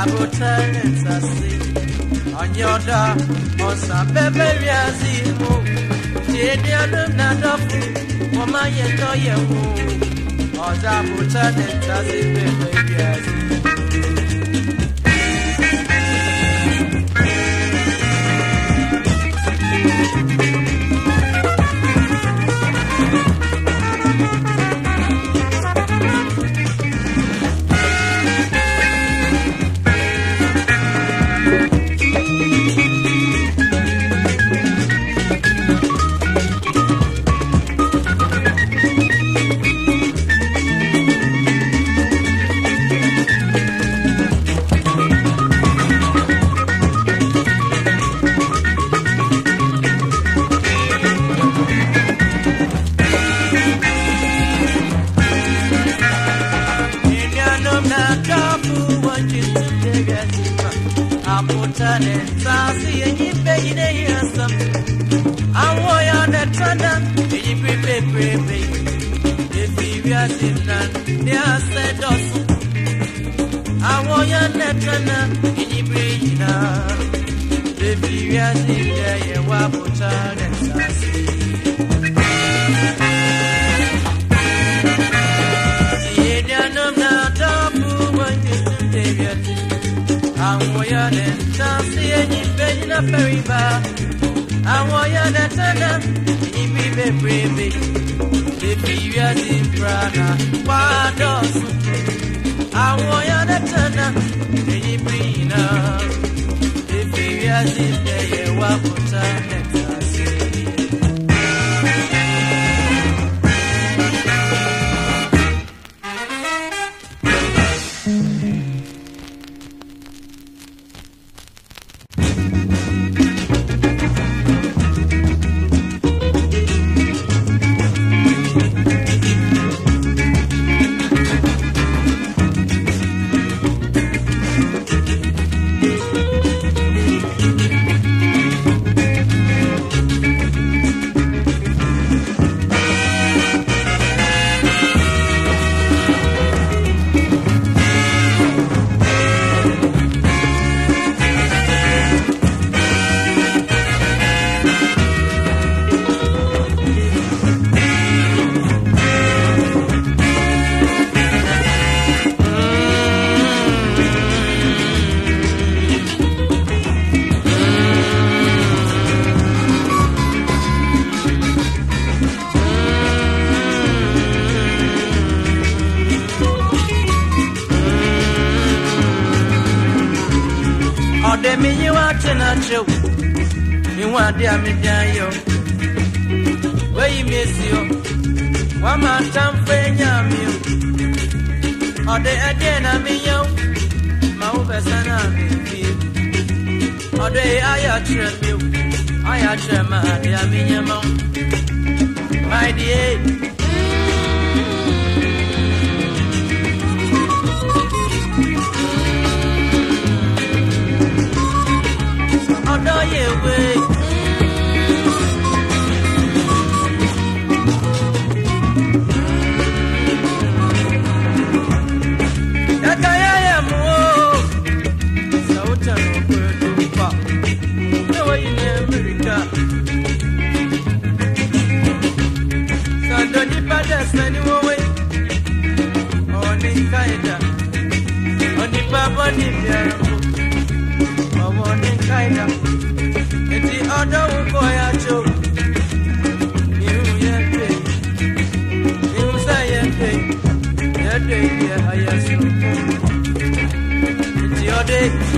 abotane sase onyoda osa bebe riazi mu tieni anum na dofu mama yendo yewu oza abotane sase bebe riazi Enyibenya periba Àwọn ya netana inyibi bebrebe Baby ya zinprana wadosu àwọn ya nẹ́tẹ̀nà èyí bìnnà ìfìrí àti ìdẹ̀yẹ wà kúta nẹ́tà ase wo mehu ade a mede ayɛ wo wayi me asi hɔ wama atamfo anyaa me o. Ɔde ɛdeɛ e na menyɛ wo ma wobɛsane e a memfie ɔde ayɛ akyerɛ me o ayɛ ma ade a menyɛ ma wo my dear sani wowe kaida oni baba ni biarango kaida eti odo wuko ya cho iru yete iru sa yete yete ya hayasu eti.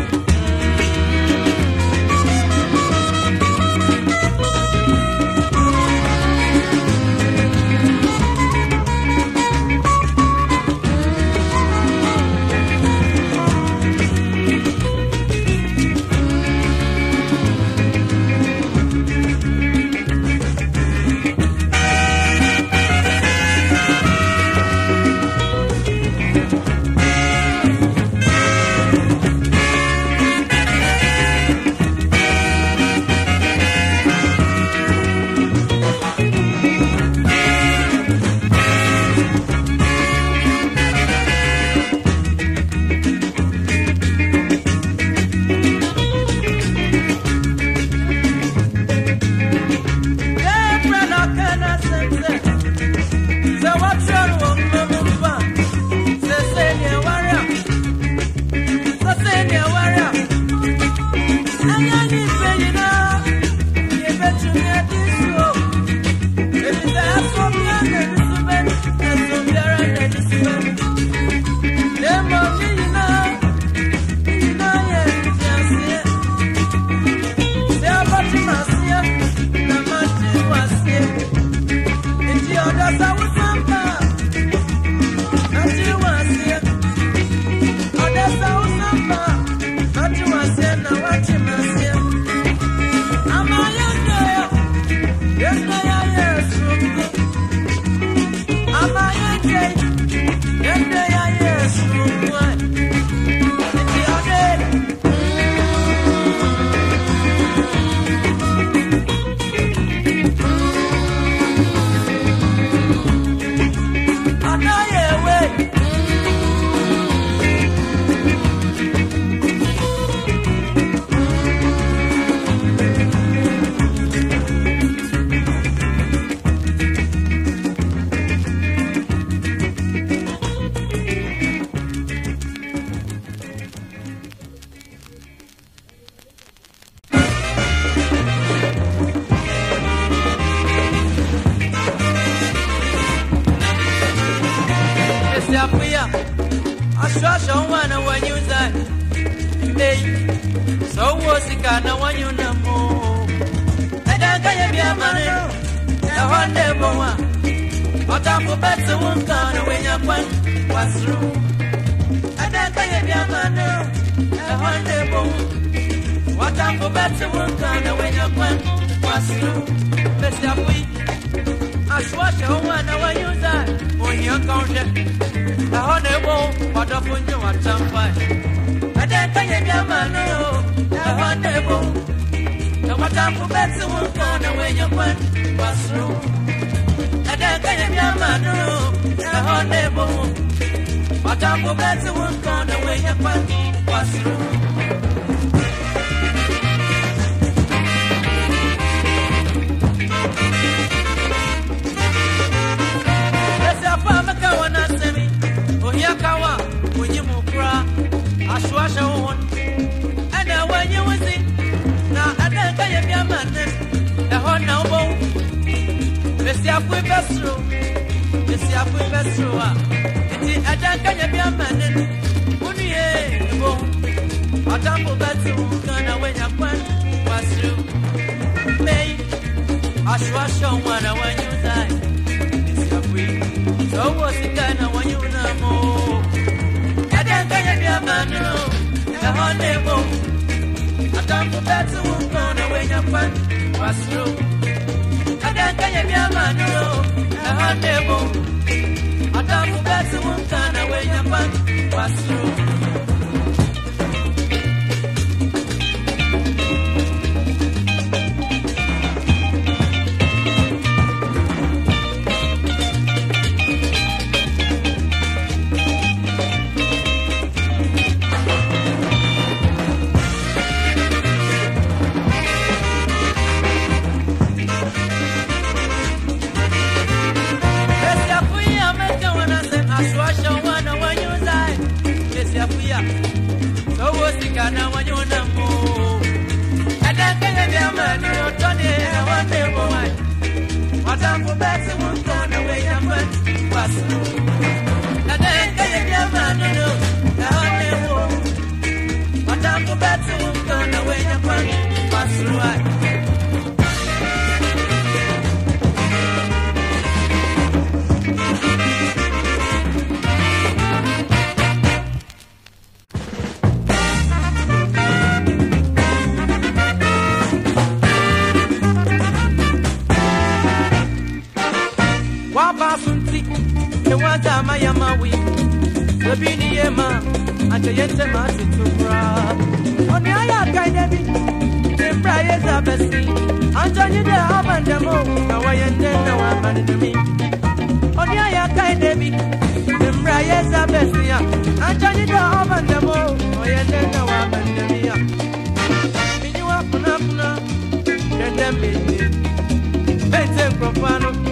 Otafu bete wunka na wenya kwan wasru Besi afui Ashwasha wana wanyuza Onye kaunje Na honde bowa Otafu nye watampai Adaka ye bia mane na honde bowa Na watafu bete wunka na wenya kwan wasru Adaka ye bia mane na honde bowa Watafu bete wunka na wenya kwan wasru Ese Ashwasha uhon Ana wanyi wisi Na ada kaya bia manen Eho na ubo Besi afu ibesru Besi afu ibesru wa Iti ada kaya bia manen Unu ye Ibo Watambu beti ukana wenya kwan Wasru Mei Ashwasha wana wanyi uzai Besiafui, sowo sikana wanyuna mo. Yadenka yabia manu, na honebo. Atamfu betu ukona wenya pan wasru. Yadenka yabia manu, na honebo. Atamfu betu ukona wenya pan ashwasha wana wanyuza. Besi afuya, sowo sikana wanyuna mo. Yadenka yabia manu, otone na honebo wai. Watamfu betu ukona wenya pan wasru. Yadenka yabia manu, na honebo. E wata mayama wi sabini yema ante yente ma tutura oni aya kai debi timbra yeza besi. Anjani de abandemo na wayende na wabandemi oni aya kai debi timbra yeza besi. Ya anjani de abandemo wayende na wabandemi ya mini wa kuna kuna dende mini. Pete nkrofano Mfesa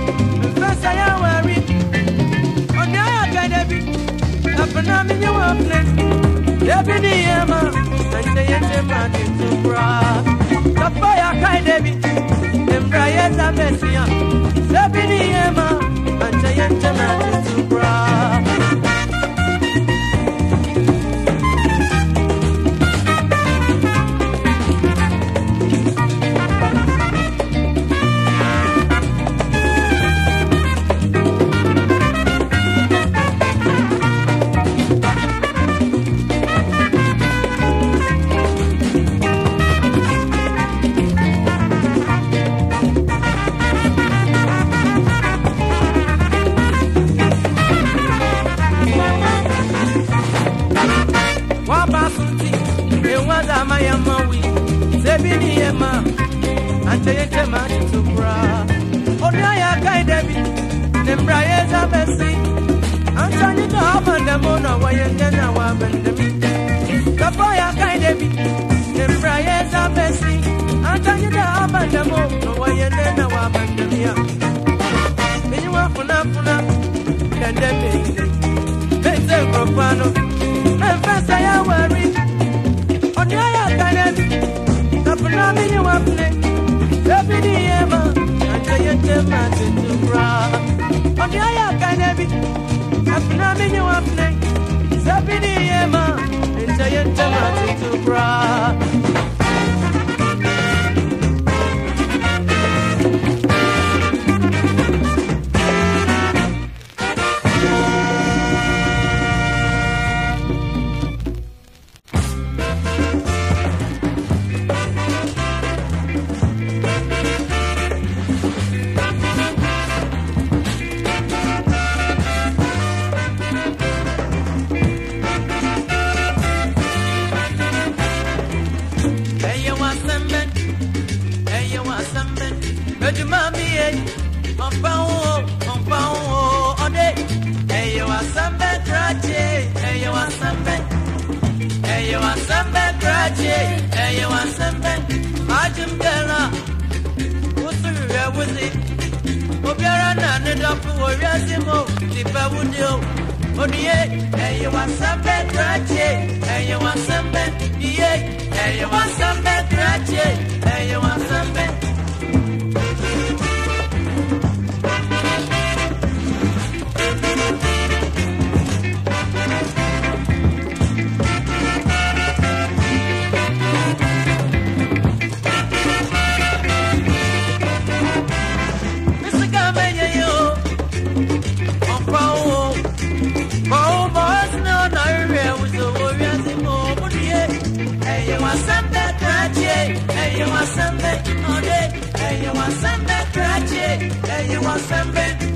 Apana mi nye wafle Debi ni yema Sante yente ma titubra Kapa ya kade bi Embra yeza mesia Debi ni yema Sante yente ma titubra sendemi Kapo ya kaidemi Nembra Abiniyema, Intayantamati to cry. die, and you want some better cheek, and you want some better die, and you want some better cheek, and you want some better. Mozambique.